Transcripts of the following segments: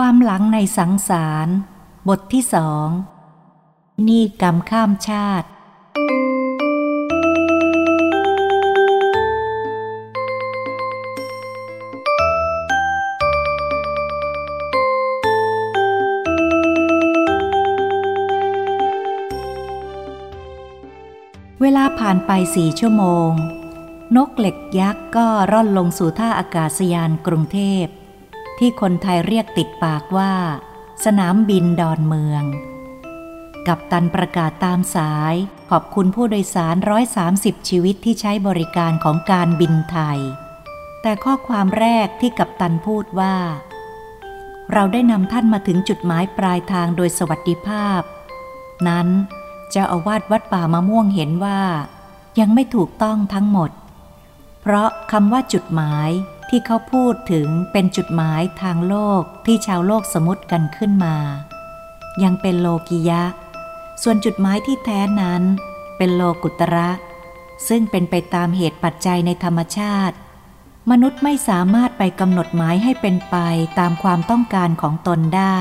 ความหลังในสังสาร บทที่สองนี่กรรมข้ามชาติ เวลาผ่านไปสี่ชั่วโมง นกเหล็กยักษ์ก็ร่อนลงสู่ท่าอากาศยานกรุงเทพ ที่คนไทยเรียกติดปากว่า สนามบินดอนเมือง กับตันประกาศตามสายขอบคุณผู้โดยสาร 130 ชีวิตที่ใช้บริการของการบินไทย แต่ข้อความแรกที่กับตันพูดว่า เราได้นำท่านมาถึงจุดหมายปลายทางโดยสวัสดิภาพ นั้นเจ้าอาวาสวัดป่ามะม่วงเห็นว่า ยังไม่ถูกต้องทั้งหมด เพราะคำว่าจุดหมาย ที่เขาพูดถึงเป็นจุดหมายทางโลกที่ชาวโลกสมมติกันขึ้นมา ยังเป็นโลกิยะ ส่วนจุดหมายที่แท้นั้น เป็นโลกุตระ ซึ่งเป็นไปตามเหตุปัจจัยในธรรมชาติ มนุษย์ไม่สามารถไปกำหนดหมายให้เป็นไปตามความต้องการของตนได้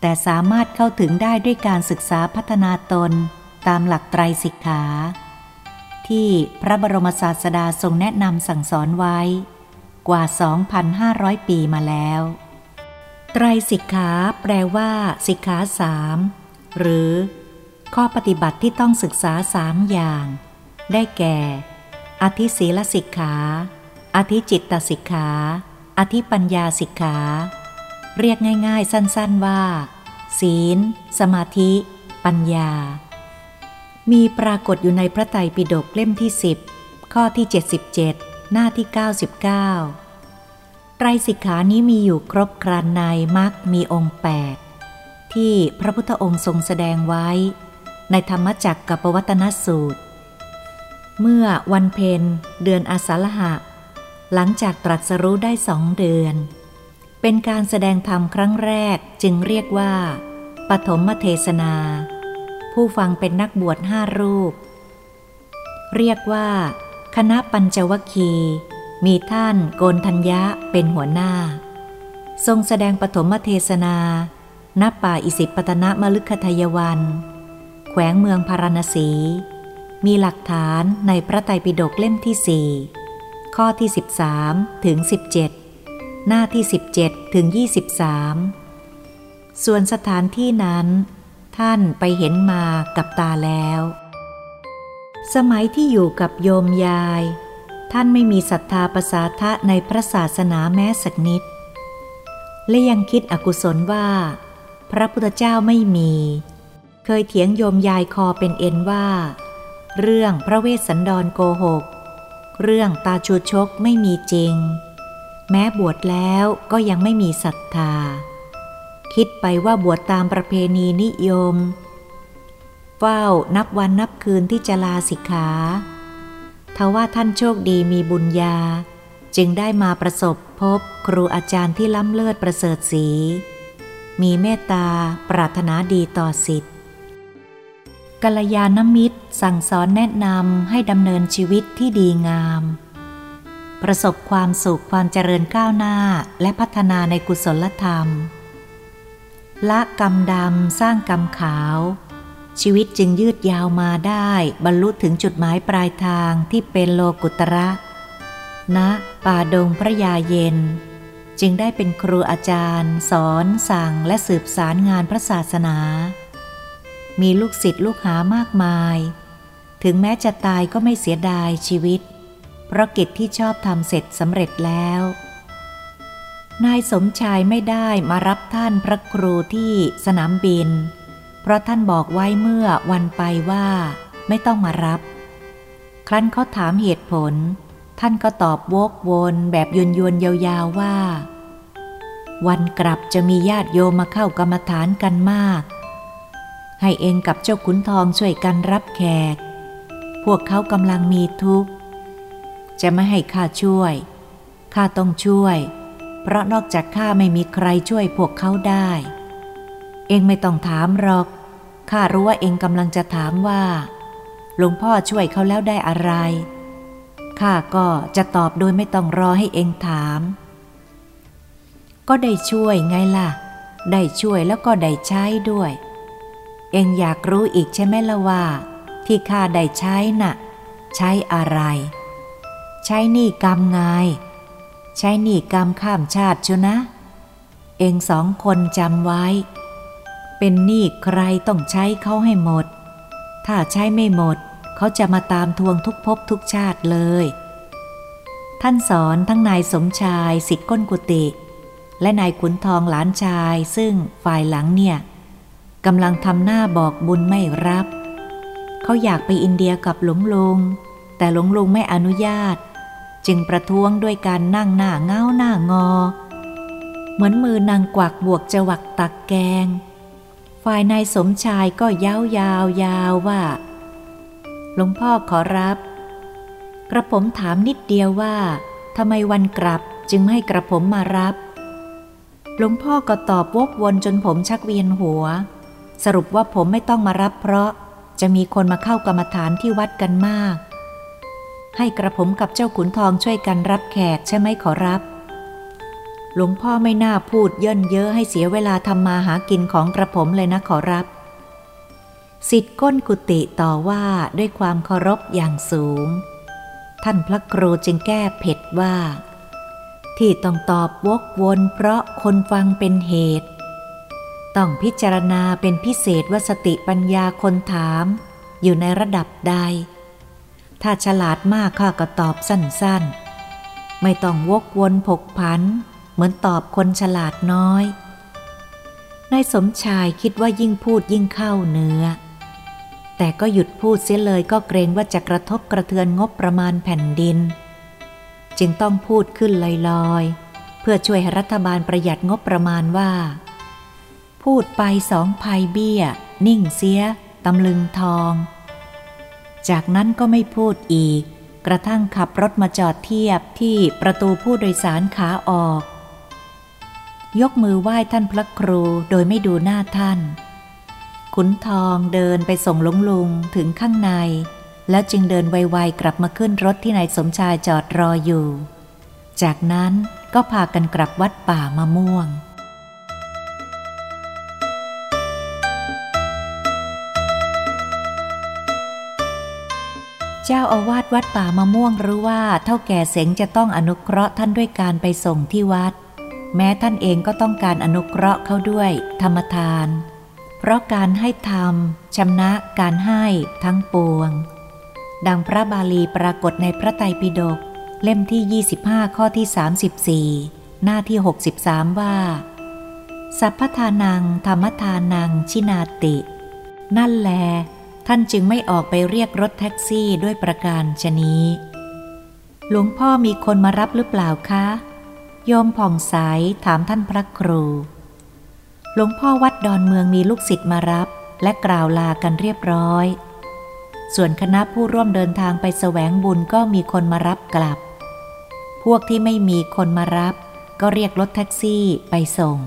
แต่สามารถเข้าถึงได้ด้วยการศึกษาพัฒนาตนตามหลักไตรสิกขา ที่พระบรมศาสดาทรงแนะนำสั่งสอนไว้ กว่า 2,500 ปีมาแล้ว ไตรสิกขาแปลว่า สิกขาสามหรือ ข้อปฏิบัติที่ต้องศึกษาสามอย่าง ได้แก่ อธิศีลสิกขา อธิจิตตสิกขา อธิปัญญาสิกขา เรียกง่าย ๆ สั้นๆว่า ศีล สมาธิ ปัญญา มีปรากฏอยู่ในพระไตรปิฎกเล่มที่สิบข้อที่ 77 หน้าที่ 99 ไตรสิกขานี้มีอยู่ครบครันในมักมีองค์ 8 ที่พระพุทธองค์ทรงแสดงไว้ ในธรรมจักรกับปวัตนสูตร เมื่อวันเพ็ญเดือนอาสาฬหะ หลังจากตรัสรู้ได้สองเดือน เป็นการแสดงธรรมครั้งแรกจึงเรียกว่า ปฐมเทศนา ผู้ฟังเป็นนักบวชห้ารูป เรียกว่า คณะปัญจวคี มีท่านโกนทัญญะเป็นหัวหน้า ทรงแสดงปฐมเทศนาณป่าอิสิปตนะมลึกขทยวัน แขวงเมืองพาราณสี มีหลักฐานในพระไตรปิฎกเล่มที่สี่ข้อที่ 13 ถึง 17 หน้าที่ 17 ถึง 23 ส่วนสถานที่นั้น ท่านไปเห็นมากับตาแล้ว สมัยที่อยู่กับโยมยาย ท่านไม่มีศรัทธาประสาทะในพระศาสนาแม้สักนิด และยังคิดอกุศลว่า พระพุทธเจ้าไม่มี เคยเถียงโยมยายคอเป็นเอ็นว่า เรื่องพระเวสสันดรโกหก เรื่องตาชูชกไม่มีจริง แม้บวชแล้วก็ยังไม่มีศรัทธา คิดไปว่าบวชตามประเพณีนิยม เฝ้านับวันนับคืนที่จะลาสิกขาทว่าท่านโชคดีมีบุญญา จึงได้มาประสบพบครูอาจารย์ที่ล้ำเลิศประเสริฐสี มีเมตตาปรารถนาดีต่อสิทธิ์กัลยาณมิตรสั่งสอนแนะนำให้ดำเนินชีวิตที่ดีงาม ประสบความสุขความเจริญก้าวหน้าและพัฒนาในกุศลธรรม ละกรรมดำสร้างกรรมขาว ชีวิตจึงยืดยาวมาได้บรรลุถึงจุดหมายปลายทางที่เป็นโลกุตระณป่าดงพระยาเย็น จึงได้เป็นครูอาจารย์ สอนสั่งและสืบสารงานพระศาสนา มีลูกศิษย์ลูกหามากมาย ถึงแม้จะตายก็ไม่เสียดายชีวิต เพราะกิจที่ชอบทำเสร็จสำเร็จแล้ว นายสมชายไม่ได้มารับท่านพระครูที่สนามบิน เพราะท่านบอกไว้เมื่อวันไปว่าไม่ต้องมารับ ครั้นเขาถามเหตุผล ท่านก็ตอบวกวนแบบยวนยวนยาวๆว่า วันกลับจะมีญาติโยมมาเข้ากรรมฐานกันมาก ให้เองกับเจ้าขุนทองช่วยกันรับแขก พวกเขากำลังมีทุกข์ จะไม่ให้ข้าช่วย ข้าต้องช่วย เพราะนอกจากข้าไม่มีใครช่วยพวกเขาได้ เองไม่ต้องถามหรอก ข้ารู้ว่าเองกำลังจะถามว่า หลวงพ่อช่วยเขาแล้วได้อะไร ข้าก็จะตอบโดยไม่ต้องรอให้เองถาม ก็ได้ช่วยไงล่ะ ได้ช่วยแล้วก็ได้ใช้ด้วย เองอยากรู้อีกใช่ไหมละว่า ที่ข้าได้ใช้น่ะ ใช้อะไร ใช้หนี้กรรมไง ใช้หนี้กรรมข้ามชาติชนะ เองสองคนจำไว้ เป็นหนี้ใครต้องใช้เขาให้หมด ถ้าใช้ไม่หมด เขาจะมาตามทวงทุกภพทุกชาติเลย ท่านสอนทั้งนายสมชายสิทธิ์ก้นกุฏิและนายขุนทองหลานชายซึ่งฝ่ายหลังเนี่ยกำลังทำหน้าบอกบุญไม่รับ เขาอยากไปอินเดียกับหลวงลุง แต่หลวงลุงไม่อนุญาต จึงประท้วงด้วยการนั่งหน้าเงาหน้างอ เหมือนมือนางกวักบวกจะหวักตักแกง ฝ่ายนายสมชายก็ยาวยาวยาวว่า หลวงพ่อขอรับ กระผมถามนิดเดียวว่าทำไมวันกลับจึงไม่ให้กระผมมารับ หลวงพ่อก็ตอบวกวนจนผมชักเวียนหัว สรุปว่าผมไม่ต้องมารับเพราะจะมีคนมาเข้ากรรมฐานที่วัดกันมาก ให้กระผมกับเจ้าขุนทองช่วยกันรับแขกใช่ไหมขอรับ หลวงพ่อไม่น่าพูดเยินเยอให้เสียเวลาทำมาหากินของกระผมเลยนะขอรับสิทธิ์ก้นกุฏิต่อว่าด้วยความเคารพอย่างสูง ท่านพระครูจึงแก้เผ็ดว่า ที่ต้องตอบวกวนเพราะคนฟังเป็นเหตุ ต้องพิจารณาเป็นพิเศษว่าสติปัญญาคนถาม อยู่ในระดับใด ถ้าฉลาดมากข้าก็ตอบสั้นๆ ไม่ต้องวกวนผกผัน เหมือนตอบคนฉลาดน้อย นายสมชายคิดว่ายิ่งพูดยิ่งเข้าเนื้อ แต่ก็หยุดพูดเสียเลยก็เกรงว่าจะกระทบกระเทือนงบประมาณแผ่นดิน จึงต้องพูดขึ้นลอยๆ เพื่อช่วยให้รัฐบาลประหยัดงบประมาณว่า พูดไปสองภัยเบี้ย นิ่งเสียตำลึงทอง จากนั้นก็ไม่พูดอีกกระทั่งขับรถมาจอดเทียบที่ประตูผู้โดยสารขาออก ยกมือไหว้ท่านพระครูโดยไม่ดูหน้าท่าน ขุนทองเดินไปส่งลุงลุงถึงข้างใน แล้วจึงเดินไวๆกลับมาขึ้นรถที่นายสมชายจอดรออยู่ จากนั้นก็พากันกลับวัดป่ามะม่วงเจ้าอาวาสวัดป่ามะม่วงรู้ว่าเท่าแก่เสงจะต้องอนุเคราะห์ท่านด้วยการไปส่งที่วัด แม้ท่านเองก็ต้องการอนุเคราะห์เขาด้วยธรรมทาน เพราะการให้ธรรมชำนะการให้ทั้งปวง ดังพระบาลีปรากฏในพระไตรปิฎกเล่มที่ 25 ข้อที่ 34 หน้าที่ 63 ว่า สัพพทานัง ธรรมทานัง ชินาติ นั่นแล ท่านจึงไม่ออกไปเรียกรถแท็กซี่ด้วยประการชนี้ หลวงพ่อมีคนมารับหรือเปล่าคะ โยมผ่องใสถามท่านพระครู หลวงพ่อวัดดอนเมืองมีลูกศิษย์มารับและกล่าวลากันเรียบร้อย ส่วนคณะผู้ร่วมเดินทางไปแสวงบุญก็มีคนมารับกลับ พวกที่ไม่มีคนมารับ ก็เรียกรถแท็กซี่ไปส่ง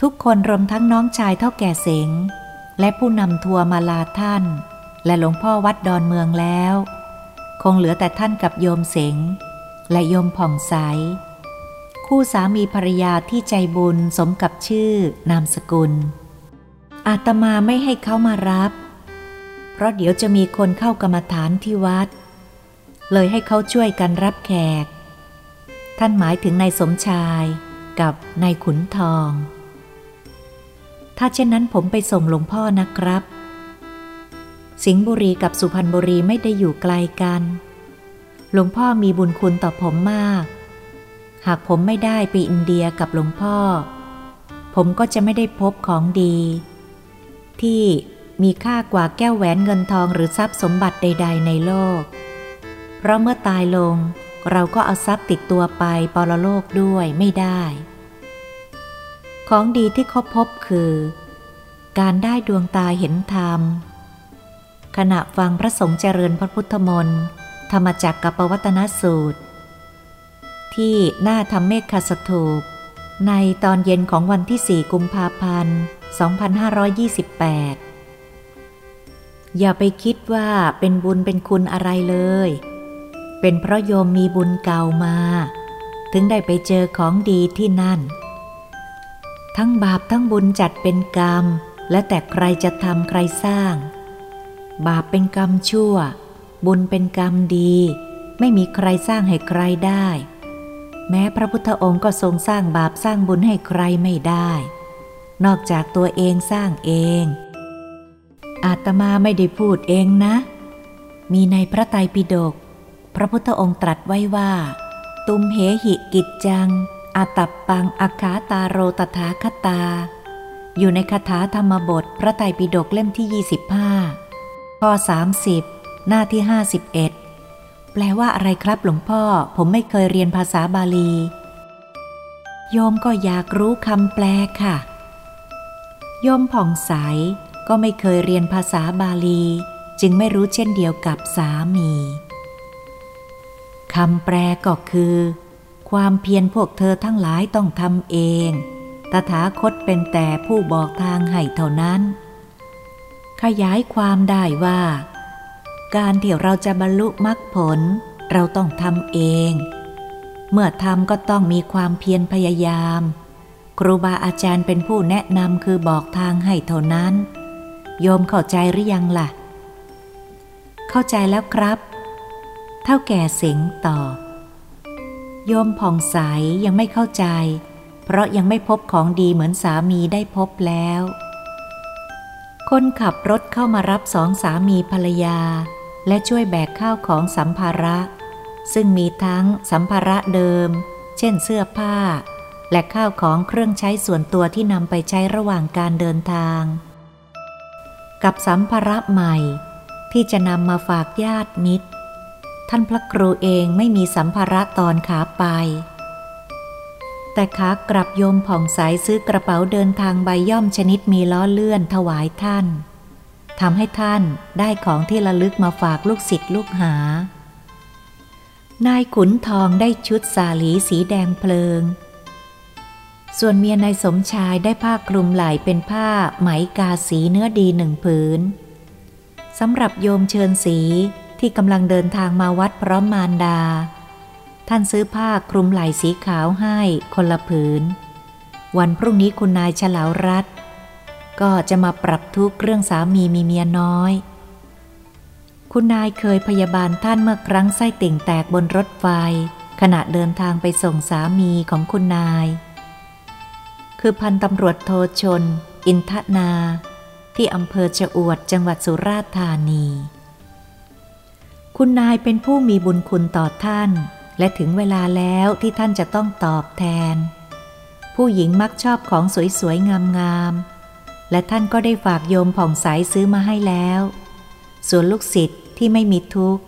ทุกคนรวมทั้งน้องชายเท่าแก่เสง และผู้นำทัวร์มาลาท่าน และหลวงพ่อวัดดอนเมืองแล้ว คงเหลือแต่ท่านกับโยมเสง และโยมผ่องใส คู่สามีภรรยาที่ใจบุญสมกับชื่อนามสกุล อาตมาไม่ให้เขามารับ เพราะเดี๋ยวจะมีคนเข้ากรรมฐานที่วัด เลยให้เขาช่วยกันรับแขก ท่านหมายถึงนายสมชายกับนายขุนทอง ถ้าเช่นนั้นผมไปส่งหลวงพ่อนะครับ สิงห์บุรีกับสุพรรณบุรีไม่ได้อยู่ไกลกัน หลวงพ่อมีบุญคุณต่อผมมาก หากผมไม่ได้ไปอินเดียกับหลวงพ่อ ผมก็จะไม่ได้พบของดี ที่มีค่ากว่าแก้วแหวนเงินทองหรือทรัพย์สมบัติใด ๆ ในโลก เพราะเมื่อตายลงเราก็เอาทรัพย์ติดตัวไปปรโลกด้วยไม่ได้ ของดีที่เขาพบคือ การได้ดวงตาเห็นธรรม ขณะฟังพระสงฆ์เจริญพระพุทธมนต์ ธรรมจักกับปวัตนสูตร ที่หน้าธรรมเมฆคสถูป ในตอนเย็นของวันที่ 4 กุมภาพันธ์ 2528 อย่าไปคิดว่าเป็นบุญเป็นคุณอะไรเลย เป็นเพราะโยมมีบุญเก่ามา ถึงได้ไปเจอของดีที่นั่น ทั้งบาปทั้งบุญจัดเป็นกรรม และแต่ใครจะทำใครสร้าง บาปเป็นกรรมชั่ว บุญเป็นกรรมดี ไม่มีใครสร้างให้ใครได้ แม้พระพุทธองค์ก็ทรงสร้างบาปสร้างบุญให้ใครไม่ได้ นอกจากตัวเองสร้างเอง อาตมาไม่ได้พูดเองนะ มีในพระไตรปิฎกพระพุทธองค์ตรัสไว้ว่า ตุมเหหิกิจจังอาตับปังอาคาตาโรตถาคตา อยู่ในคาถาธรรมบท พระไตรปิฎกเล่มที่ 25ข้อ30 หน้าที่51แปลว่าอะไรครับหลวงพ่อ ผมไม่เคยเรียนภาษาบาลี โยมก็อยากรู้คำแปลค่ะ โยมผ่องใสก็ไม่เคยเรียนภาษาบาลี จึงไม่รู้เช่นเดียวกับสามีคำแปลก็คือ ความเพียรพวกเธอทั้งหลายต้องทำเอง ตถาคตเป็นแต่ผู้บอกทางให้เท่านั้น ขยายความได้ว่า การที่เราจะบรรลุมรรคผล เราต้องทำเอง เมื่อทำก็ต้องมีความเพียรพยายาม ครูบาอาจารย์เป็นผู้แนะนำคือบอกทางให้เท่านั้น โยมเข้าใจหรือยังละ่ะ เข้าใจแล้วครับ เท่าแก่เสียงตอบโยมผ่องใสยังไม่เข้าใจ เพราะยังไม่พบของดีเหมือนสามีได้พบแล้วคนขับรถเข้ามารับสองสามีภรรยา และช่วยแบกข้าวของสัมภาระ ซึ่งมีทั้งสัมภาระเดิม เช่นเสื้อผ้า และข้าวของเครื่องใช้ส่วนตัวที่นำไปใช้ระหว่างการเดินทาง กับสัมภาระใหม่ ที่จะนำมาฝากญาติมิตร ท่านพระครูเองไม่มีสัมภาระตอนขาไป แต่ขากลับโยมผ่องใสซื้อกระเป๋าเดินทางใบย่อมชนิดมีล้อเลื่อนถวายท่าน ทำให้ท่านได้ของที่ระลึกมาฝากลูกศิษย์ลูกหา นายขุนทองได้ชุดสาลีสีแดงเพลิง ส่วนเมียนายสมชายได้ผ้าคลุมไหล่เป็นผ้าไหมกาสีเนื้อดีหนึ่งผืนสำหรับโยมเชิญสีที่กำลังเดินทางมาวัดพร้อมมารดา ท่านซื้อผ้าคลุมไหล่สีขาวให้คนละผืน วันพรุ่งนี้คุณนายฉลาวรัต ก็จะมาปรับทุกเรื่องสามีมีเมียน้อย คุณนายเคยพยาบาลท่านเมื่อครั้งไส้ติ่งแตกบนรถไฟ ขณะเดินทางไปส่งสามีของคุณนาย คือพันตำรวจโทชน อินทนา ที่อำเภอชะอวดจังหวัดสุราษฎร์ธานี คุณนายเป็นผู้มีบุญคุณต่อท่าน และถึงเวลาแล้วที่ท่านจะต้องตอบแทน ผู้หญิงมักชอบของสวยๆงามๆ และท่านก็ได้ฝากโยมผ่องใสซื้อมาให้แล้ว ส่วนลูกศิษย์ที่ไม่มีทุกข์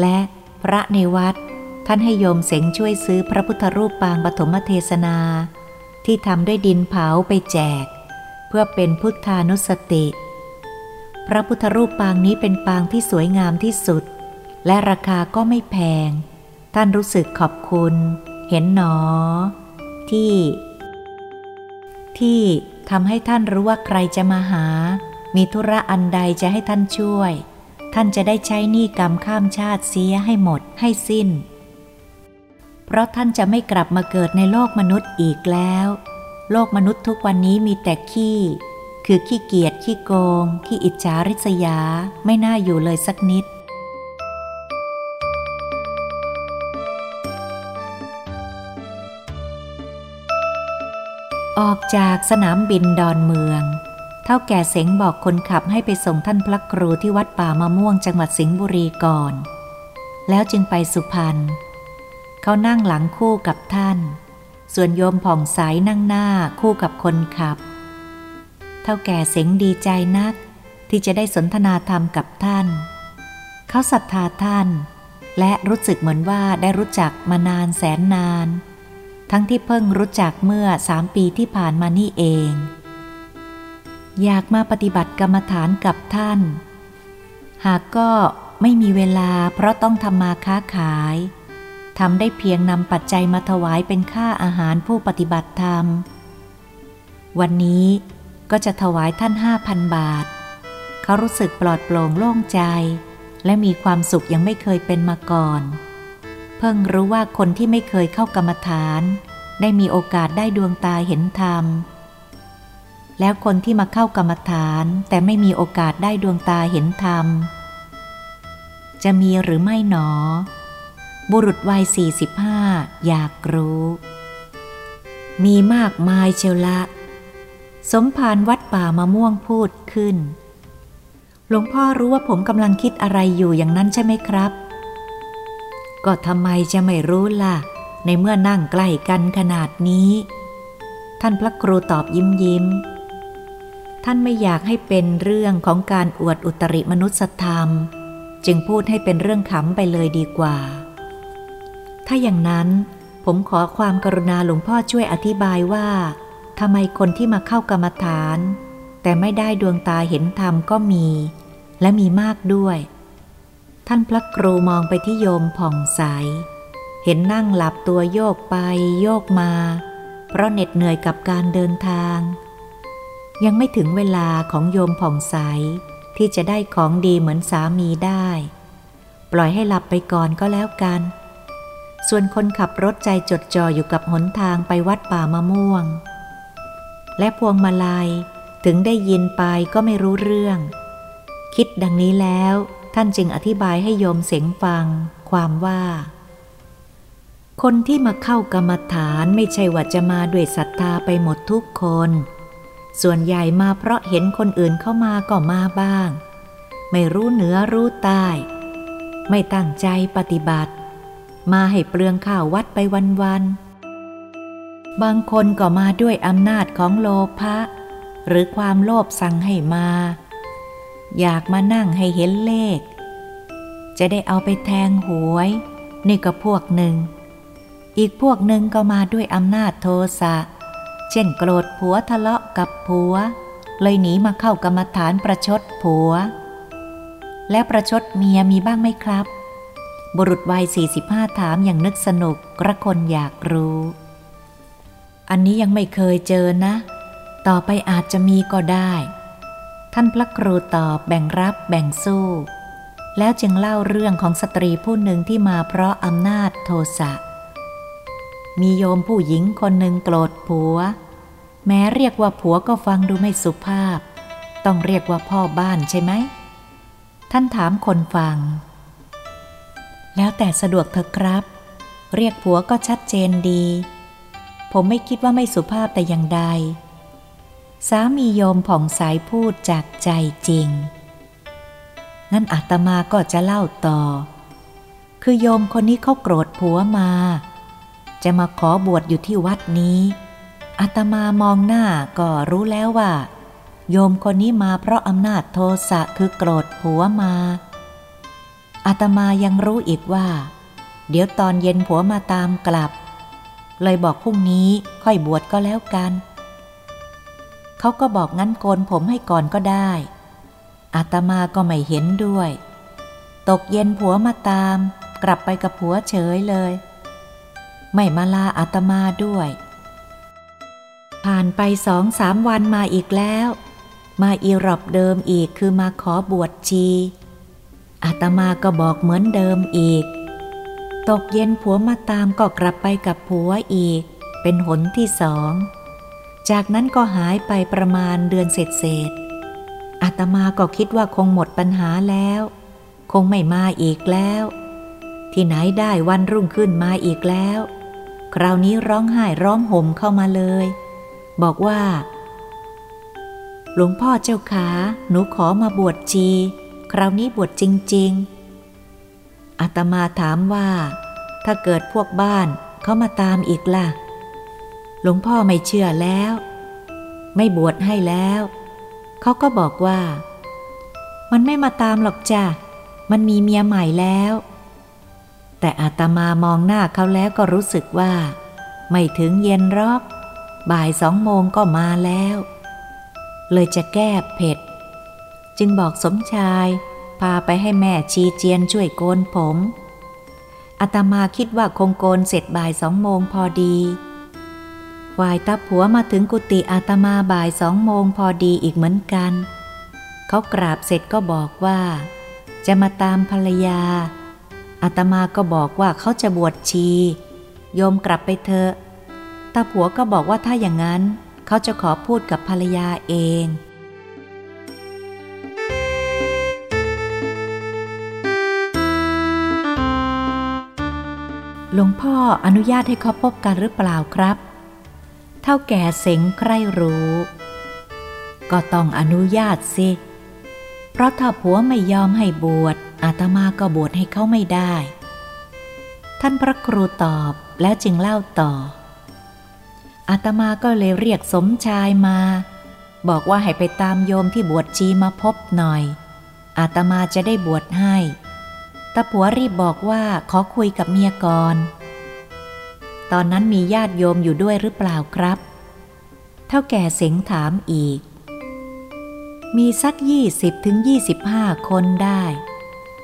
และพระในวัด ท่านให้โยมเสงช่วยซื้อพระพุทธรูปปางปฐมเทศนา ที่ทำด้วยดินเผาไปแจก เพื่อเป็นพุทธานุสติ พระพุทธรูปปางนี้เป็นปางที่สวยงามที่สุด และราคาก็ไม่แพง ท่านรู้สึกขอบคุณ เห็นหนอ ที่ ที่ ทำให้ท่านรู้ว่าใครจะมาหา มีธุระอันใดจะให้ท่านช่วย ท่านจะได้ใช้หนี้กรรมข้ามชาติเสียให้หมดให้สิ้น เพราะท่านจะไม่กลับมาเกิดในโลกมนุษย์อีกแล้ว โลกมนุษย์ทุกวันนี้มีแต่ขี้ คือขี้เกียจขี้โกง ขี้อิจฉาริษยา ไม่น่าอยู่เลยสักนิด ออกจากสนามบินดอนเมือง เท่าแก่เสงบอกคนขับให้ไปส่งท่านพระครูที่วัดป่ามะม่วงจังหวัดสิงห์บุรีก่อน แล้วจึงไปสุพรรณ เขานั่งหลังคู่กับท่าน ส่วนโยมผ่องใสนั่งหน้าคู่กับคนขับ เท่าแก่เสงดีใจนักที่จะได้สนทนาธรรมกับท่าน เขาศรัทธาท่าน และรู้สึกเหมือนว่าได้รู้จักมานานแสนนาน ทั้งที่เพิ่งรู้จักเมื่อสามปีที่ผ่านมานี่เอง อยากมาปฏิบัติกรรมฐานกับท่าน หากก็ไม่มีเวลาเพราะต้องทำมาค้าขายทำได้เพียงนำปัจจัยมาถวายเป็นค่าอาหารผู้ปฏิบัติธรรม วันนี้ก็จะถวายท่านห้าพันบาท เขารู้สึกปลอดโปร่งโล่งใจ และมีความสุขยังไม่เคยเป็นมาก่อน เพิ่งรู้ว่าคนที่ไม่เคยเข้ากรรมฐาน ได้มีโอกาสได้ดวงตาเห็นธรรม แล้วคนที่มาเข้ากรรมฐานแต่ไม่มีโอกาสได้ดวงตาเห็นธรรม จะมีหรือไม่หนอ บุรุษวัยสี่สิบห้าอยากรู้ มีมากมายเชียวละ สมภารวัดป่ามะม่วงพูดขึ้น หลวงพ่อรู้ว่าผมกำลังคิดอะไรอยู่อย่างนั้นใช่ไหมครับ ก็ทำไมจะไม่รู้ล่ะ ในเมื่อนั่งใกล้กันขนาดนี้ ท่านพระครูตอบยิ้มยิ้ม ท่านไม่อยากให้เป็นเรื่องของการอวดอุตริมนุษยธรรม จึงพูดให้เป็นเรื่องขำไปเลยดีกว่า ถ้าอย่างนั้นผมขอความกรุณาหลวงพ่อช่วยอธิบายว่าทำไมคนที่มาเข้ากรรมฐาน แต่ไม่ได้ดวงตาเห็นธรรมก็มี และมีมากด้วย ท่านพระครูมองไปที่โยมผ่องใส เห็นนั่งหลับตัวโยกไปโยกมา เพราะเหน็ดเหนื่อยกับการเดินทาง ยังไม่ถึงเวลาของโยมผ่องใส ที่จะได้ของดีเหมือนสามีได้ ปล่อยให้หลับไปก่อนก็แล้วกัน ส่วนคนขับรถใจจดจ่ออยู่กับหนทางไปวัดป่ามะม่วง และพวงมาลัยถึงได้ยินไปก็ไม่รู้เรื่อง คิดดังนี้แล้ว ท่านจึงอธิบายให้โยมเสียงฟัง ความว่า คนที่มาเข้ากรรมฐานไม่ใช่ว่าจะมาด้วยศรัทธาไปหมดทุกคน ส่วนใหญ่มาเพราะเห็นคนอื่นเข้ามาก็มาบ้าง ไม่รู้เหนือรู้ใต้ ไม่ตั้งใจปฏิบัติ มาให้เปลืองข้าววัดไปวันๆ บางคนก็มาด้วยอำนาจของโลภะหรือความโลภสั่งให้มา อยากมานั่งให้เห็นเลข จะได้เอาไปแทงหวย นี่ก็พวกหนึ่ง อีกพวกหนึ่งก็มาด้วยอำนาจโทสะ เช่นโกรธผัวทะเลาะกับผัว เลยหนีมาเข้ากรรมฐานประชดผัว และประชดเมียมีบ้างไหมครับ บุรุษวัย 45 ถามอย่างนึกสนุกกระคนอยากรู้ อันนี้ยังไม่เคยเจอนะ ต่อไปอาจจะมีก็ได้ ท่านพระครูตอบแบ่งรับแบ่งสู้ แล้วจึงเล่าเรื่องของสตรีผู้หนึ่งที่มาเพราะอำนาจโทสะ มีโยมผู้หญิงคนหนึ่งโกรธผัว แม้เรียกว่าผัวก็ฟังดูไม่สุภาพ ต้องเรียกว่าพ่อบ้านใช่ไหม ท่านถามคนฟัง แล้วแต่สะดวกเถอะครับ เรียกผัวก็ชัดเจนดี ผมไม่คิดว่าไม่สุภาพแต่อย่างใด สามีโยมผ่องใสพูดจากใจจริง งั้นอาตมาก็จะเล่าต่อ คือโยมคนนี้เขาโกรธผัวมา จะมาขอบวชอยู่ที่วัดนี้อาตมามองหน้าก็รู้แล้วว่า โยมคนนี้มาเพราะอำนาจโทสะคือโกรธผัวมาอาตมายังรู้อีกว่า เดี๋ยวตอนเย็นผัวมาตามกลับ เลยบอกพรุ่งนี้ค่อยบวชก็แล้วกัน เขาก็บอกงั้นโกนผมให้ก่อนก็ได้อาตมาก็ไม่เห็นด้วย ตกเย็นผัวมาตาม กลับไปกับผัวเฉยเลย ไม่มาลาอาตมาด้วย ผ่านไปสองสามวันมาอีกแล้ว มาอีรอบเดิมอีกคือมาขอบวชชีอาตมาก็บอกเหมือนเดิมอีก ตกเย็นผัวมาตามก็กลับไปกับผัวอีก เป็นหนที่สอง จากนั้นก็หายไปประมาณเดือนเศษเศษอาตมาก็คิดว่าคงหมดปัญหาแล้ว คงไม่มาอีกแล้ว ที่ไหนได้วันรุ่งขึ้นมาอีกแล้ว คราวนี้ร้องไห้ร้องห่มเข้ามาเลย บอกว่า หลวงพ่อเจ้าขาหนูขอมาบวชชี คราวนี้บวชจริง ๆอาตมาถามว่า ถ้าเกิดพวกบ้านเขามาตามอีกล่ะ หลวงพ่อไม่เชื่อแล้ว ไม่บวชให้แล้ว เขาก็บอกว่า มันไม่มาตามหรอกจ้ะ มันมีเมียใหม่แล้ว แต่อาตมามองหน้าเขาแล้วก็รู้สึกว่า ไม่ถึงเย็นรอก บ่ายสองโมงก็มาแล้ว เลยจะแก้เผ็ด จึงบอกสมชาย พาไปให้แม่ชีเจียนช่วยโกนผมอาตมาคิดว่าคงโกนเสร็จบ่ายสองโมงพอดี ฝ่ายตาผัวมาถึงกุฏิอาตมาบ่ายสองโมงพอดีอีกเหมือนกัน เขากราบเสร็จก็บอกว่า จะมาตามภรรยาอาตมาก็บอกว่าเขาจะบวชชี โยมกลับไปเถอะตาผัวก็บอกว่าถ้าอย่างนั้น เขาจะขอพูดกับภรรยาเองหลวงพ่ออนุญาตให้เขาพบกันหรือเปล่าครับ ท่าแก่เสงใครรู้ ก็ต้องอนุญาตสิ เพราะถ้าผัวไม่ยอมให้บวชอาตมาก็บวชให้เขาไม่ได้ ท่านพระครูตอบแล้วจึงเล่าต่อ อาตมาก็เลยเรียกสมชายมา บอกว่าให้ไปตามโยมที่บวชชีมาพบหน่อย อาตมาจะได้บวชให้ ตาผัวรีบบอกว่าขอคุยกับเมียก่อน ตอนนั้นมีญาติโยมอยู่ด้วยหรือเปล่าครับ เท่าแก่เสงถามอีก มีสักยี่สิบถึงยี่สิบห้าคนได้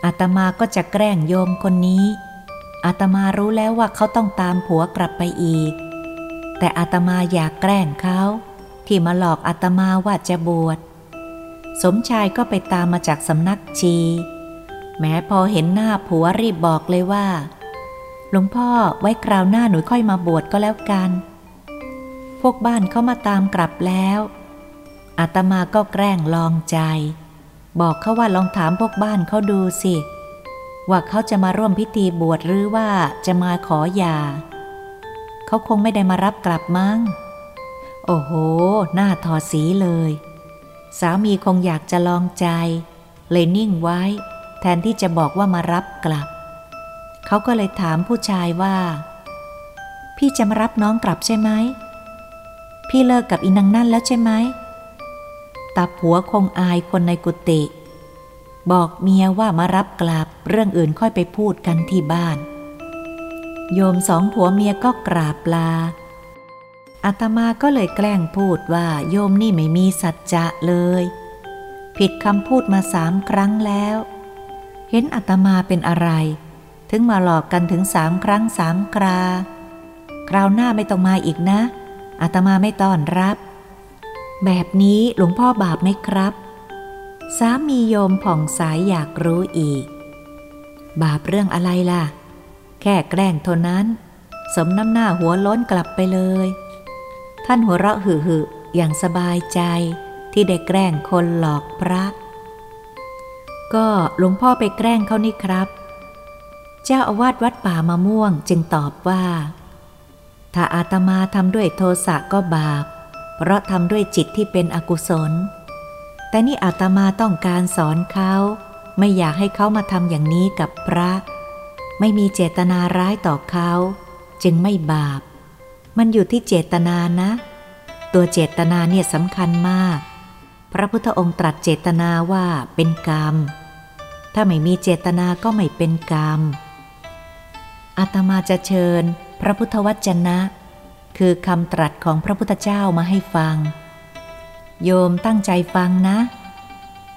อาตมาก็จะแกล้งโยมคนนี้อาตมารู้แล้วว่าเขาต้องตามผัวกลับไปอีก แต่อาตมาอยากแกล้งเขา ที่มาหลอกอาตมาว่าจะบวช สมชายก็ไปตามมาจากสำนักชี แม้พอเห็นหน้าผัวรีบบอกเลยว่า หลวงพ่อไว้คราวหน้าหนูค่อยมาบวชก็แล้วกัน พวกบ้านเขามาตามกลับแล้วอาตมาก็แกล้งลองใจ บอกเขาว่าลองถามพวกบ้านเขาดูสิ ว่าเขาจะมาร่วมพิธีบวชหรือว่าจะมาขอหย่าเขาคงไม่ได้มารับกลับมั้ง โอ้โห หน้าทอสีเลย สามีคงอยากจะลองใจ เลยนิ่งไว้ แทนที่จะบอกว่ามารับกลับ เขาก็เลยถามผู้ชายว่า พี่จะมารับน้องกลับใช่ไหม พี่เลิกกับอินังนั่นแล้วใช่ไหมตาผัวคงอายคนในกุฏิบอกเมียว่ามารับกลับเรื่องอื่นค่อยไปพูดกันที่บ้าน โยมสองผัวเมียก็กราบลาอาตมาก็เลยแกล้งพูดว่าโยมนี่ไม่มีสัจจะเลย ผิดคำพูดมาสามครั้งแล้ว เห็นอาตมาเป็นอะไร ถึงมาหลอกกันถึงสามครั้งสามครา คราวหน้าไม่ต้องมาอีกนะอาตมาไม่ต้อนรับ แบบนี้หลวงพ่อบาปไหมครับ สามีโยมผ่องสายอยากรู้อีก บาปเรื่องอะไรล่ะ แค่แกล้งเท่านั้น สมน้ำหน้าหัวล้นกลับไปเลย ท่านหัวเราะหึ่ๆอย่างสบายใจที่ได้แกล้งคนหลอกพระ ก็หลวงพ่อไปแกล้งเขานี่ครับ เจ้าอาวาสวัดป่ามะม่วงจึงตอบว่า ถ้าอาตมาทำด้วยโทสะก็บาป เพราะทำด้วยจิตที่เป็นอกุศล แต่นี่อาตมาต้องการสอนเขาไม่อยากให้เขามาทำอย่างนี้กับพระ ไม่มีเจตนาร้ายต่อเขา จึงไม่บาป มันอยู่ที่เจตนานะ ตัวเจตนาเนี่ยสำคัญมาก พระพุทธองค์ตรัสเจตนาว่าเป็นกรรม ถ้าไม่มีเจตนาก็ไม่เป็นกรรม อาตมาจะเชิญ พระพุทธวจนะ คือคำตรัสของพระพุทธเจ้ามาให้ฟัง โยมตั้งใจฟังนะ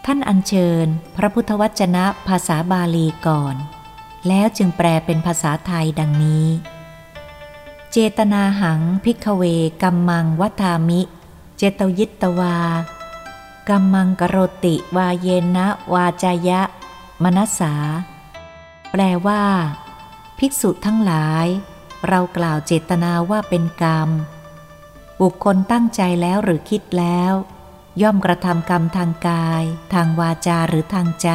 ท่านอัญเชิญ พระพุทธวจนะภาษาบาลีก่อน แล้วจึงแปลเป็นภาษาไทยดังนี้ เจตนาหังพิกเวกัมมังวัฏามิ เจตยิตตวากัมมังกโรติวาเยนะ วาจายะ มนัสสา แปลว่า ภิกษุทั้งหลาย เรากล่าวเจตนาว่าเป็นกรรม บุคคลตั้งใจแล้วหรือคิดแล้ว ย่อมกระทำกรรมทางกาย ทางวาจาหรือทางใจ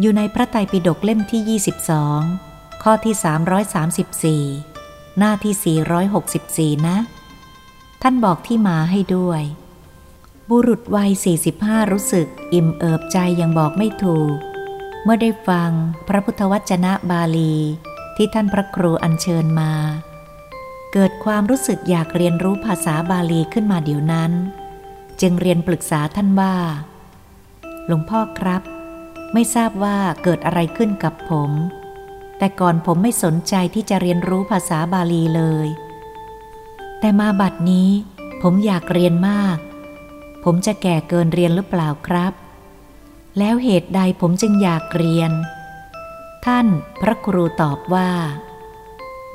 อยู่ในพระไตรปิฎกเล่มที่ 22 ข้อที่ 334 หน้าที่ 464 นะ ท่านบอกที่มาให้ด้วย บุรุษวัย 45 รู้สึก อิ่มเอิบใจยังบอกไม่ถูก เมื่อได้ฟังพระพุทธวจนะบาลีที่ท่านพระครูอัญเชิญมา เกิดความรู้สึกอยากเรียนรู้ภาษาบาลีขึ้นมาเดี๋ยวนั้น จึงเรียนปรึกษาท่านว่า หลวงพ่อครับ ไม่ทราบว่าเกิดอะไรขึ้นกับผม แต่ก่อนผมไม่สนใจที่จะเรียนรู้ภาษาบาลีเลย แต่มาบัดนี้ ผมอยากเรียนมาก ผมจะแก่เกินเรียนหรือเปล่าครับ แล้วเหตุใดผมจึงอยากเรียน ท่านพระครูตอบว่า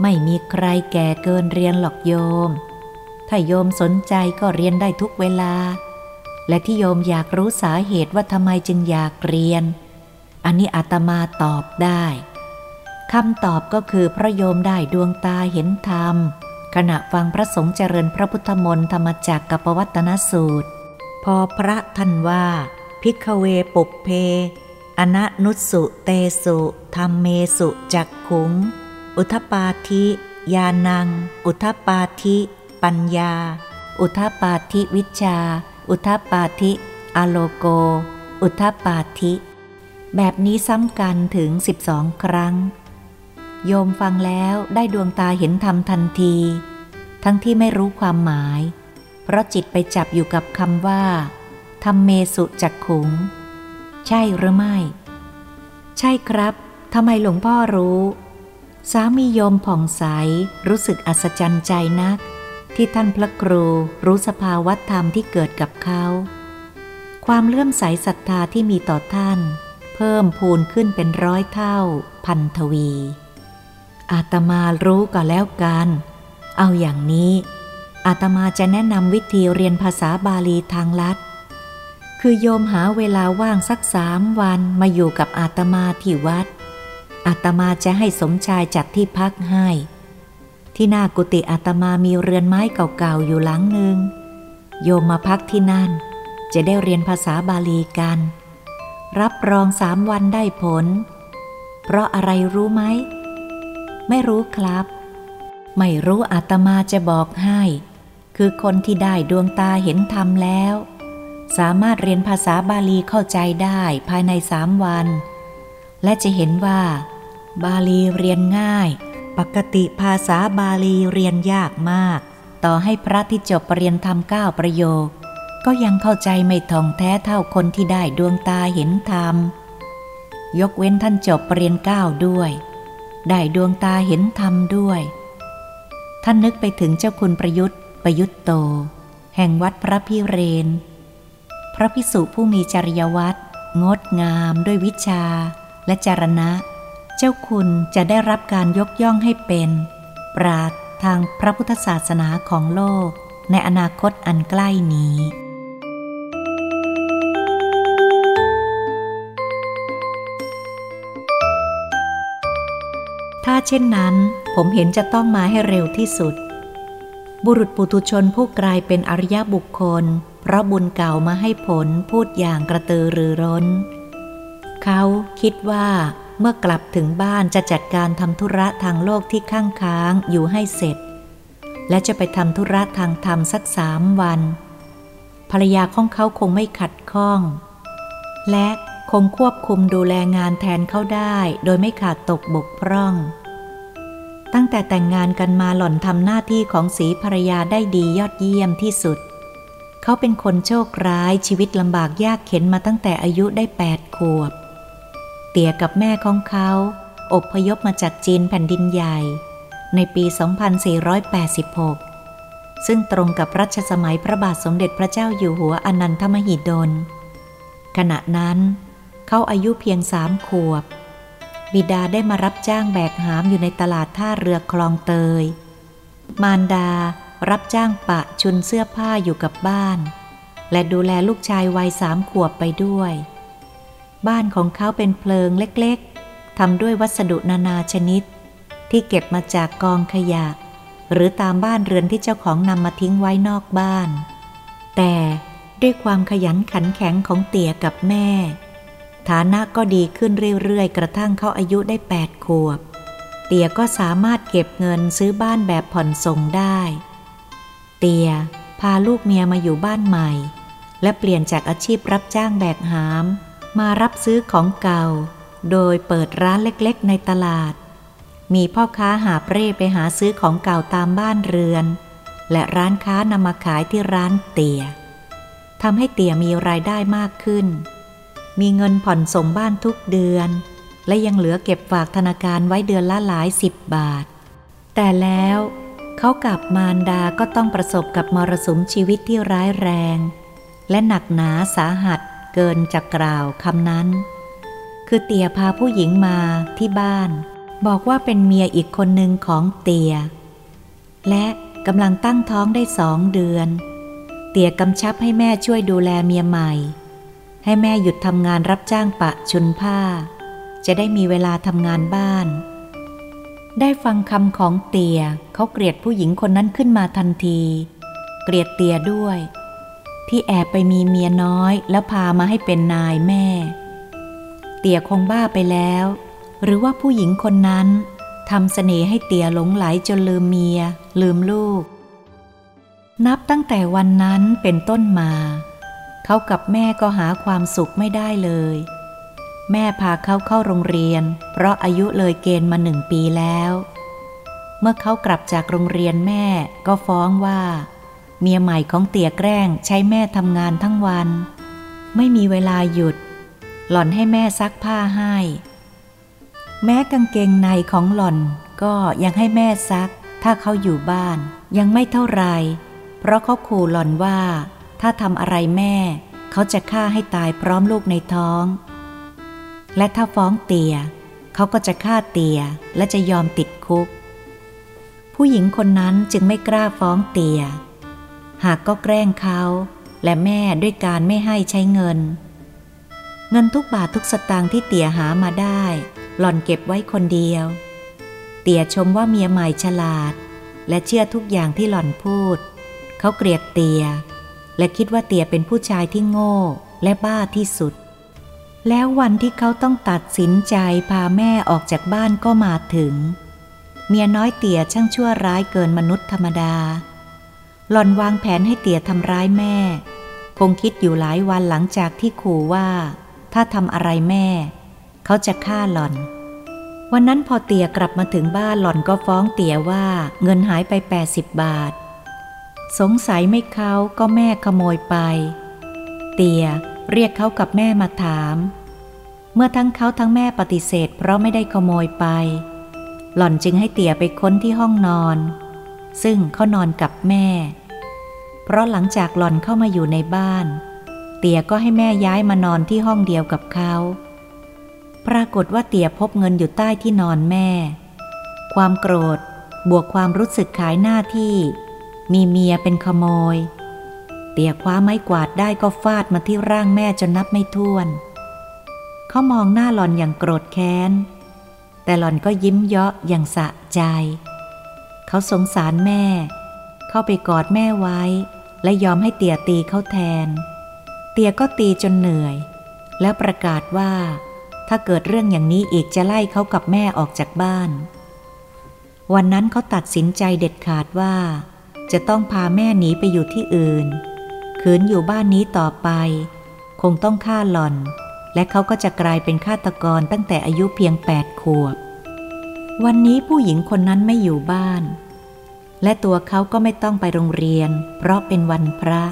ไม่มีใครแก่เกินเรียนหรอกโยม ถ้าโยมสนใจก็เรียนได้ทุกเวลา และที่โยมอยากรู้สาเหตุว่าทำไมจึงอยากเรียน อันนี้อาตมาตอบได้คำตอบก็คือพระโยมได้ดวงตาเห็นธรรม ขณะฟังพระสงฆ์เจริญพระพุทธมนต์ธรรมจักกับปวัตนสูตร พอพระท่านว่า พิกเวปุเพ อนะนุสุเตสุธรรมเมสุจักขุง อุทปาธิยานัง อุทปาธิปัญญา อุทปาธิวิชา อุทปาธิอโลโก อุทปาธิ แบบนี้ซ้ำกันถึง12ครั้ง โยมฟังแล้วได้ดวงตาเห็นธรรมทันที ทั้งที่ไม่รู้ความหมาย เพราะจิตไปจับอยู่กับคำว่า ธรรมเมสุจักขุง ใช่หรือไม่ ใช่ครับทำไมหลวงพ่อรู้ สามีโยมผ่องใสรู้สึกอัศจรรย์ใจนัก ที่ท่านพระครูรู้สภาวะธรรมที่เกิดกับเขา ความเลื่อมใสศรัทธาที่มีต่อท่าน เพิ่มพูนขึ้นเป็นร้อยเท่า พันทวี อาตมารู้ก็แล้วกัน เอาอย่างนี้อาตมาจะแนะนำวิธีเรียนภาษาบาลีทางลัด คือโยมหาเวลาว่างสักสามวันมาอยู่กับอาตมาที่วัด อาตมาจะให้สมชายจัดที่พักให้ ที่หน้ากุฏิอาตมามีเรือนไม้เก่าๆอยู่หลังหนึ่ง โยมมาพักที่นั่น จะได้เรียนภาษาบาลีกัน รับรองสามวันได้ผล เพราะอะไรรู้ไหม ไม่รู้ครับ ไม่รู้อาตมาจะบอกให้ คือคนที่ได้ดวงตาเห็นธรรมแล้ว สามารถเรียนภาษาบาลีเข้าใจได้ภายในสามวัน และจะเห็นว่า บาลีเรียนง่าย ปกติภาษาบาลีเรียนยากมาก ต่อให้พระที่จบปรริญญาธรรมเก้าประโยค ก็ยังเข้าใจไม่ท่องแท้เท่าคนที่ได้ดวงตาเห็นธรรม ยกเว้นท่านจบปรริญญาเก้าด้วย ได้ดวงตาเห็นธรรมด้วย ท่านนึกไปถึงเจ้าคุณประยุทธ์ประยุทธ์โต แห่งวัดพระพิเรน พระพิสุผู้มีจริยวัตรงดงามด้วยวิชาและจารณะ เจ้าคุณจะได้รับการยกย่องให้เป็น ปราดทางพระพุทธศาสนาของโลก ในอนาคตอันใกล้นี้ ถ้าเช่นนั้นผมเห็นจะต้องมาให้เร็วที่สุด บุรุษปุถุชนผู้กลายเป็นอริยบุคคล เพราะบุญเก่ามาให้ผลพูดอย่างกระตือรือร้น เขาคิดว่าเมื่อกลับถึงบ้านจะจัดการทำธุระทางโลกที่ข้างค้างอยู่ให้เสร็จ และจะไปทำธุระทางธรรมสักสามวัน ภรรยาของเขาคงไม่ขัดข้อง และคงควบคุมดูแลงานแทนเขาได้ โดยไม่ขาดตกบกพร่อง ตั้งแต่แต่งงานกันมาหล่อนทำหน้าที่ของสีภรรยาได้ดียอดเยี่ยมที่สุด เขาเป็นคนโชคร้ายชีวิตลำบากยากเข็นมาตั้งแต่อายุได้แปดขวบ เตี่ยกับแม่ของเขาอบพยพมาจากจีนแผ่นดินใหญ่ ในปี 2486 ซึ่งตรงกับรัชสมัยพระบาทสมเด็จพระเจ้าอยู่หัวอนันทมหิดล ขณะนั้น เขาอายุเพียงสามขวบ บิดาได้มารับจ้างแบกหามอยู่ในตลาดท่าเรือคลองเตย มารดา รับจ้างปะชุนเสื้อผ้าอยู่กับบ้าน และดูแลลูกชายวัยสามขวบไปด้วย บ้านของเขาเป็นเพลิงเล็กๆทำด้วยวัสดุนานาชนิด ที่เก็บมาจากกองขยะ หรือตามบ้านเรือนที่เจ้าของนำมาทิ้งไว้นอกบ้าน แต่ด้วยความขยันขันแข็งของเตี่ยกับแม่ ฐานะก็ดีขึ้นเรื่อยๆ กระทั่งเขาอายุได้แปดขวบ เตี่ยก็สามารถเก็บเงินซื้อบ้านแบบผ่อนส่งได้ เตีย พาลูกเมียมาอยู่บ้านใหม่ และเปลี่ยนจากอาชีพรับจ้างแบกหาม มารับซื้อของเก่า โดยเปิดร้านเล็กๆ ในตลาด มีพ่อค้าหาเปร่ไปหาซื้อของเก่าตามบ้านเรือน และร้านค้านำมาขายที่ร้านเตียทำให้เตียมีรายได้มากขึ้น มีเงินผ่อนส่งบ้านทุกเดือน และยังเหลือเก็บฝากธนาคารไว้เดือนละหลายสิบบาท แต่แล้ว เขากับมารดาก็ต้องประสบกับมรสุมชีวิตที่ร้ายแรง และหนักหนาสาหัสเกินจากกล่าวคำนั้น คือเตียพาผู้หญิงมาที่บ้าน บอกว่าเป็นเมียอีกคนหนึ่งของเตีย และกำลังตั้งท้องได้สองเดือน เตียกำชับให้แม่ช่วยดูแลเมียใหม่ ให้แม่หยุดทำงานรับจ้างปะชุนผ้า จะได้มีเวลาทำงานบ้าน ได้ฟังคำของเตียเขาเกลียดผู้หญิงคนนั้นขึ้นมาทันที เกลียดเตียด้วย ที่แอบไปมีเมียน้อยแล้วพามาให้เป็นนายแม่ เตียคงบ้าไปแล้ว หรือว่าผู้หญิงคนนั้นทำเสน่ห์ให้เตียหลงไหลจนลืมเมีย ลืมลูก นับตั้งแต่วันนั้นเป็นต้นมา เขากับแม่ก็หาความสุขไม่ได้เลย แม่พาเขาเข้าโรงเรียน เพราะอายุเลยเกณฑ์มาหนึ่งปีแล้ว เมื่อเขากลับจากโรงเรียนแม่ก็ฟ้องว่า เมียใหม่ของเตี่ยแกล้งใช้แม่ทำงานทั้งวัน ไม่มีเวลาหยุด หล่อนให้แม่ซักผ้าให้ แม้กางเกงในของหล่อนก็ยังให้แม่ซัก ถ้าเขาอยู่บ้านยังไม่เท่าไร เพราะเขาขู่หล่อนว่า ถ้าทำอะไรแม่ เขาจะฆ่าให้ตายพร้อมลูกในท้อง และถ้าฟ้องเตีย เขาก็จะฆ่าเตียและจะยอมติดคุก ผู้หญิงคนนั้นจึงไม่กล้าฟ้องเตีย หากก็แกล้งเขาและแม่ด้วยการไม่ให้ใช้เงิน เงินทุกบาททุกสตางค์ที่เตียหามาได้ หล่อนเก็บไว้คนเดียว เตียชมว่าเมียใหม่ฉลาด และเชื่อทุกอย่างที่หล่อนพูด เขาเกลียดเตีย และคิดว่าเตียเป็นผู้ชายที่โง่และบ้าที่สุด แล้ววันที่เขาต้องตัดสินใจพาแม่ออกจากบ้านก็มาถึง เมียน้อยเตี่ยช่างชั่วร้ายเกินมนุษย์ธรรมดา หล่อนวางแผนให้เตี่ยทำร้ายแม่ คงคิดอยู่หลายวันหลังจากที่ขู่ว่า ถ้าทำอะไรแม่ เขาจะฆ่าหล่อน วันนั้นพอเตี่ยกลับมาถึงบ้านหล่อนก็ฟ้องเตี่ยว่าเงินหายไป 80 บาท สงสัยไม่เขาก็แม่ขโมยไป เตี่ย เรียกเขากับแม่มาถาม เมื่อทั้งเขาทั้งแม่ปฏิเสธ เพราะไม่ได้ขโมยไป หล่อนจึงให้เตียไปค้นที่ห้องนอน ซึ่งเขานอนกับแม่ เพราะหลังจากหล่อนเข้ามาอยู่ในบ้าน เตียก็ให้แม่ย้ายมานอนที่ห้องเดียวกับเขาปรากฏว่าเตียพบเงินอยู่ใต้ที่นอนแม่ ความโกรธบวกความรู้สึกขายหน้าที่ มีเมียเป็นขโมย เตียคว้าไม้กวาดได้ก็ฟาดมาที่ร่างแม่จนนับไม่ถ้วน เขามองหน้าหลอนอย่างโกรธแค้น แต่หลอนก็ยิ้มเยาะอย่างสะใจ เขาสงสารแม่ เข้าไปกอดแม่ไว้ และยอมให้เตียตีเขาแทน เตียก็ตีจนเหนื่อย แล้วประกาศว่า ถ้าเกิดเรื่องอย่างนี้อีกจะไล่เขากับแม่ออกจากบ้าน วันนั้นเขาตัดสินใจเด็ดขาดว่า จะต้องพาแม่หนีไปอยู่ที่อื่น ขืนอยู่บ้านนี้ต่อไป คงต้องฆ่าหล่อน และเขาก็จะกลายเป็นฆาตกรตั้งแต่อายุเพียงแปดขวบ วันนี้ผู้หญิงคนนั้นไม่อยู่บ้าน และตัวเขาก็ไม่ต้องไปโรงเรียน เพราะเป็นวันพระ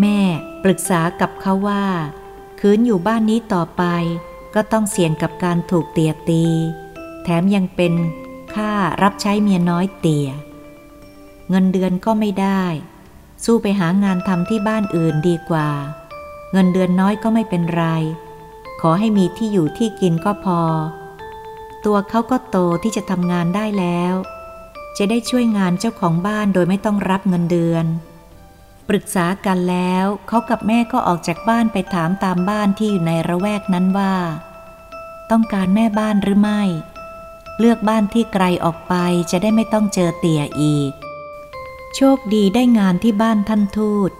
แม่ปรึกษากับเขาว่า คืนอยู่บ้านนี้ต่อไป ก็ต้องเสี่ยงกับการถูกเตียตี แถมยังเป็นค่ารับใช้เมียน้อยเตียเงินเดือนก็ไม่ได้ สู้ไปหางานทำที่บ้านอื่นดีกว่า เงินเดือนน้อยก็ไม่เป็นไร ขอให้มีที่อยู่ที่กินก็พอ ตัวเขาก็โตที่จะทำงานได้แล้ว จะได้ช่วยงานเจ้าของบ้านโดยไม่ต้องรับเงินเดือน ปรึกษากันแล้วเขากับแม่ก็ออกจากบ้านไปถามตามบ้านที่อยู่ในระแวกนั้นว่า ต้องการแม่บ้านหรือไม่ เลือกบ้านที่ไกลออกไปจะได้ไม่ต้องเจอเตี่ยอีก โชคดีได้งานที่บ้านท่านทูต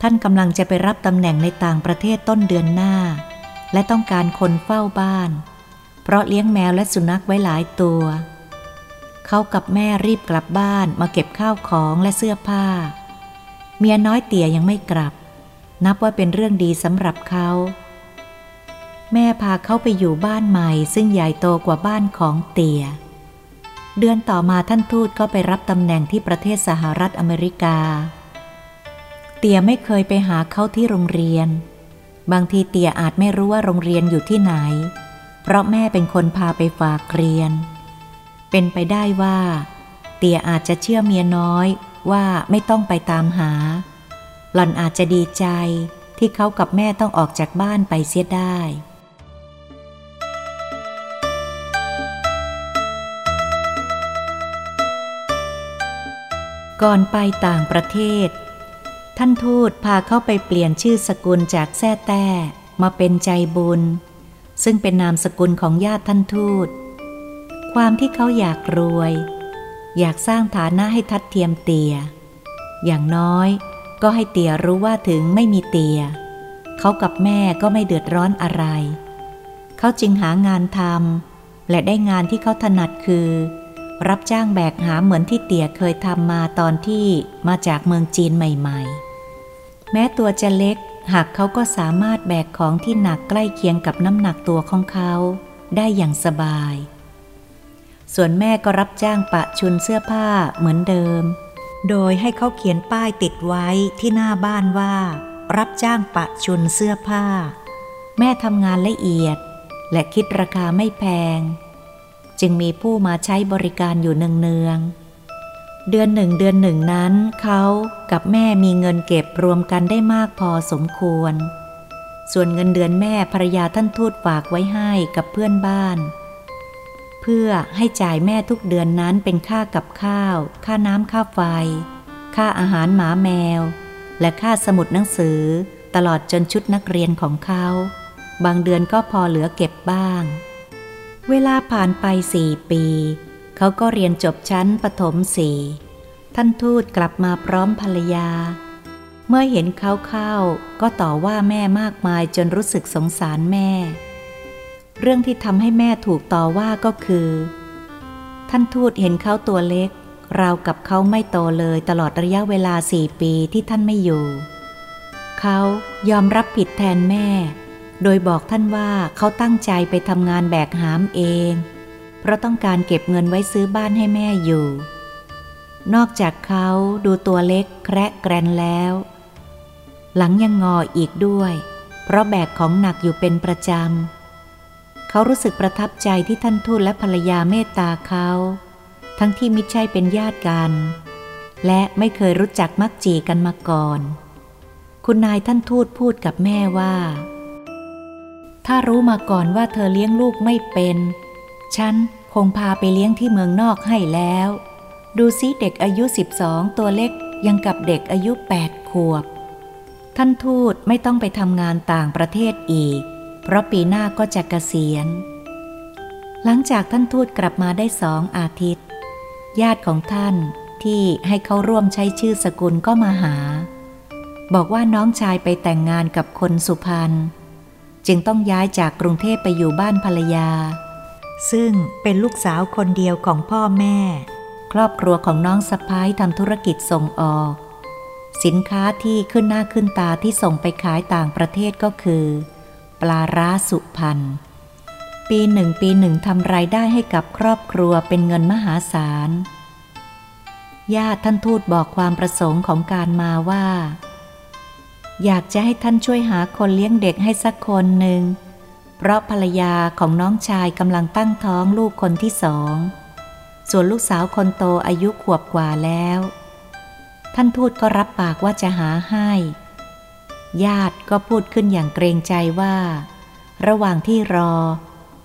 ท่านกำลังจะไปรับตำแหน่งในต่างประเทศต้นเดือนหน้า และต้องการคนเฝ้าบ้าน เพราะเลี้ยงแมวและสุนัขไว้หลายตัว เขากับแม่รีบกลับบ้านมาเก็บข้าวของและเสื้อผ้า เมียน้อยเตี่ยยังไม่กลับ นับว่าเป็นเรื่องดีสำหรับเขา แม่พาเขาไปอยู่บ้านใหม่ซึ่งใหญ่โตกว่าบ้านของเตี่ย เดือนต่อมาท่านทูตก็ไปรับตำแหน่งที่ประเทศสหรัฐอเมริกา เตียไม่เคยไปหาเขาที่โรงเรียน บางทีเตียอาจไม่รู้ว่าโรงเรียนอยู่ที่ไหน เพราะแม่เป็นคนพาไปฝากเรียน เป็นไปได้ว่า เตียอาจจะเชื่อเมียน้อยว่าไม่ต้องไปตามหา หล่อนอาจจะดีใจที่เขากับแม่ต้องออกจากบ้านไปเสียได้ ก่อนไปต่างประเทศ ท่านทูตพาเขาไปเปลี่ยนชื่อสกุลจากแท้แต้มาเป็นใจบุญ ซึ่งเป็นนามสกุลของญาติท่านทูต ความที่เขาอยากรวย อยากสร้างฐานะให้ทัดเทียมเตีย อย่างน้อยก็ให้เตียรู้ว่าถึงไม่มีเตีย เขากับแม่ก็ไม่เดือดร้อนอะไร เขาจึงหางานทำและได้งานที่เขาถนัดคือ รับจ้างแบกหาเหมือนที่เตียเคยทำมาตอนที่มาจากเมืองจีนใหม่ๆ แม้ตัวจะเล็กหากเขาก็สามารถแบกของที่หนักใกล้เคียงกับน้ำหนักตัวของเขาได้อย่างสบาย ส่วนแม่ก็รับจ้างปะชุนเสื้อผ้าเหมือนเดิม โดยให้เขาเขียนป้ายติดไว้ที่หน้าบ้านว่า รับจ้างปะชุนเสื้อผ้า แม่ทำงานละเอียด และคิดราคาไม่แพง จึงมีผู้มาใช้บริการอยู่เนืองๆเดือนหนึ่งเดือนหนึ่งนั้น เขากับแม่มีเงินเก็บรวมกันได้มากพอสมควร ส่วนเงินเดือนแม่ภรรยาท่านทูตฝากไว้ให้กับเพื่อนบ้าน เพื่อให้จ่ายแม่ทุกเดือนนั้นเป็นค่ากับข้าว ค่าน้ำค่าไฟ ค่าอาหารหมาแมว และค่าสมุดหนังสือ ตลอดจนชุดนักเรียนของเขา บางเดือนก็พอเหลือเก็บบ้าง เวลาผ่านไปสี่ปี เขาก็เรียนจบชั้นปฐมสี่ท่านทูตกลับมาพร้อมภรรยา เมื่อเห็นเขาเข้าก็ต่อว่าแม่มากมายจนรู้สึกสงสารแม่ เรื่องที่ทำให้แม่ถูกต่อว่าก็คือ ท่านทูตเห็นเขาตัวเล็ก ราวกับเขาไม่โตเลยตลอดระยะเวลาสี่ปีที่ท่านไม่อยู่ เขายอมรับผิดแทนแม่ โดยบอกท่านว่าเขาตั้งใจไปทำงานแบกหามเอง เพราะต้องการเก็บเงินไว้ซื้อบ้านให้แม่อยู่ นอกจากเขาดูตัวเล็กแคระแกรนแล้ว หลังยังงออีกด้วย เพราะแบกของหนักอยู่เป็นประจำ เขารู้สึกประทับใจที่ท่านทูตและภรรยาเมตตาเขา ทั้งที่มิใช่เป็นญาติกัน และไม่เคยรู้จักมักจีกันมาก่อน คุณนายท่านทูตพูดกับแม่ว่า ถ้ารู้มาก่อนว่าเธอเลี้ยงลูกไม่เป็น ฉันคงพาไปเลี้ยงที่เมืองนอกให้แล้ว ดูซิเด็กอายุ 12 ตัวเล็กยังกับเด็กอายุ 8 ขวบ ท่านทูตไม่ต้องไปทำงานต่างประเทศอีก เพราะปีหน้าก็จะเกษียณ หลังจากท่านทูตกลับมาได้สองอาทิตย์ ญาติของท่านที่ให้เขาร่วมใช้ชื่อสกุลก็มาหา บอกว่าน้องชายไปแต่งงานกับคนสุพรรณ จึงต้องย้ายจากกรุงเทพไปอยู่บ้านภรรยา ซึ่งเป็นลูกสาวคนเดียวของพ่อแม่ ครอบครัวของน้องสะพ้ายทำธุรกิจส่งออก สินค้าที่ขึ้นหน้าขึ้นตาที่ส่งไปขายต่างประเทศก็คือ ปลาร้าสุพรรณปีหนึ่งปีหนึ่งทำรายได้ให้กับครอบครัวเป็นเงินมหาศาลญาติท่านทูตบอกความประสงค์ของการมาว่า อยากจะให้ท่านช่วยหาคนเลี้ยงเด็กให้สักคนหนึ่ง เพราะภรรยาของน้องชายกำลังตั้งท้องลูกคนที่สอง ส่วนลูกสาวคนโตอายุขวบกว่าแล้ว ท่านทูตก็รับปากว่าจะหาให้ ญาติก็พูดขึ้นอย่างเกรงใจว่า ระหว่างที่รอ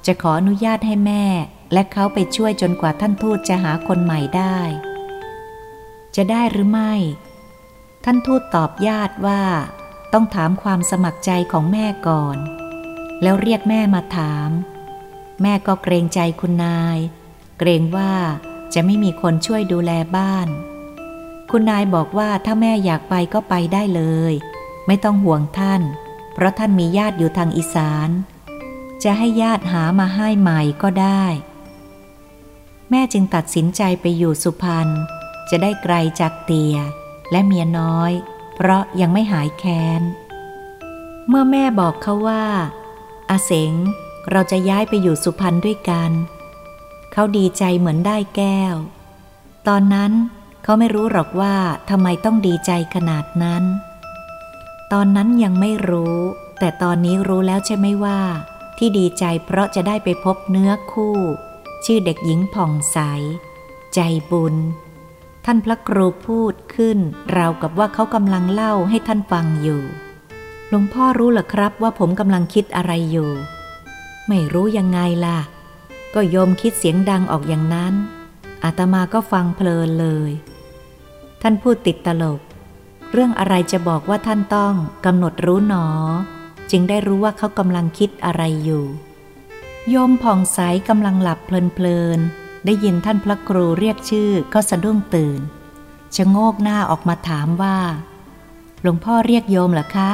จะขออนุญาตให้แม่ และเขาไปช่วยจนกว่าท่านทูตจะหาคนใหม่ได้ จะได้หรือไม่ ท่านทูตตอบญาติว่า ต้องถามความสมัครใจของแม่ก่อน แล้วเรียกแม่มาถาม แม่ก็เกรงใจคุณนาย เกรงว่าจะไม่มีคนช่วยดูแลบ้าน คุณนายบอกว่าถ้าแม่อยากไปก็ไปได้เลย ไม่ต้องห่วงท่าน เพราะท่านมีญาติอยู่ทางอีสาน จะให้ญาติหามาให้ใหม่ก็ได้ แม่จึงตัดสินใจไปอยู่สุพรรณจะได้ไกลจากเตียและเมียน้อย เพราะยังไม่หายแค้น เมื่อแม่บอกเขาว่า อาเสงเราจะย้ายไปอยู่สุพรรณด้วยกัน เขาดีใจเหมือนได้แก้ว ตอนนั้นเขาไม่รู้หรอกว่าทำไมต้องดีใจขนาดนั้น ตอนนั้นยังไม่รู้ แต่ตอนนี้รู้แล้วใช่ไหมว่า ที่ดีใจเพราะจะได้ไปพบเนื้อคู่ ชื่อเด็กหญิงผ่องใส ใจบุญ ท่านพระครูพูดขึ้น ราวกับว่าเขากำลังเล่าให้ท่านฟังอยู่ หลวงพ่อรู้หรอครับว่าผมกำลังคิดอะไรอยู่ ไม่รู้ยังไงล่ะ ก็โยมคิดเสียงดังออกอย่างนั้น อาตมาก็ฟังเพลินเลย ท่านพูดติดตลก เรื่องอะไรจะบอกว่าท่านต้องกำหนดรู้หนอ จึงได้รู้ว่าเขากำลังคิดอะไรอยู่ โยมผ่องใสกำลังหลับเพลินๆ ได้ยินท่านพระครูเรียกชื่อก็สะดุ้งตื่นชะโงกหน้าออกมาถามว่า หลวงพ่อเรียกโยมเหรอคะ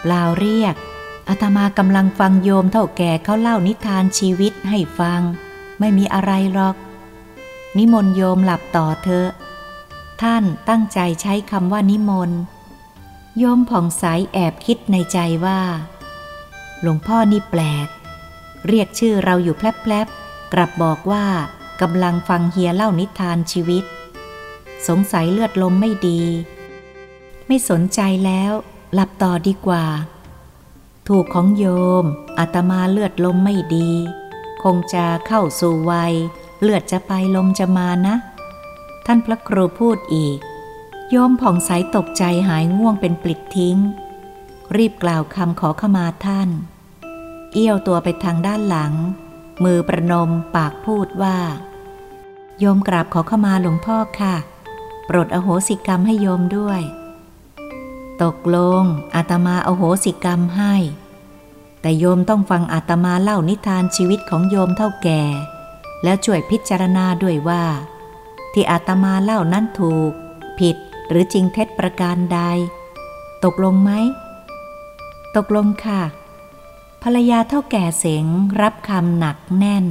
เปล่าเรียกอาตมากำลังฟังโยมเท่าแก่เขาเล่านิทานชีวิตให้ฟัง ไม่มีอะไรหรอก นิมนต์โยมหลับต่อเถอะ ท่านตั้งใจใช้คำว่านิมนต์ โยมผ่องใสแอบคิดในใจว่า หลวงพ่อนี่แปลก เรียกชื่อเราอยู่แพลบๆ กลับบอกว่ากำลังฟังเฮียเล่านิทานชีวิต สงสัยเลือดลมไม่ดี ไม่สนใจแล้ว หลับต่อดีกว่า ถูกของโยมอาตมาเลือดลมไม่ดี คงจะเข้าสู่วัย เลือดจะไปลมจะมานะ ท่านพระครูพูดอีก โยมผ่องใสตกใจหายง่วงเป็นปลิดทิ้ง รีบกล่าวคำขอขมาท่าน เอี้ยวตัวไปทางด้านหลัง มือประนมปากพูดว่า โยมกราบขอขมาหลวงพ่อค่ะ โปรดอโหสิกรรมให้โยมด้วย ตกลงอาตมาอโหสิกรรมให้ แต่โยมต้องฟังอาตมาเล่านิทานชีวิตของโยมเท่าแก่ แล้วช่วยพิจารณาด้วยว่า ที่อาตมาเล่านั้นถูก ผิดหรือจริงเท็จประการใด ตกลงไหม ตกลงค่ะ ภรรยาเท่าแก่เสงรับคำหนักแน่น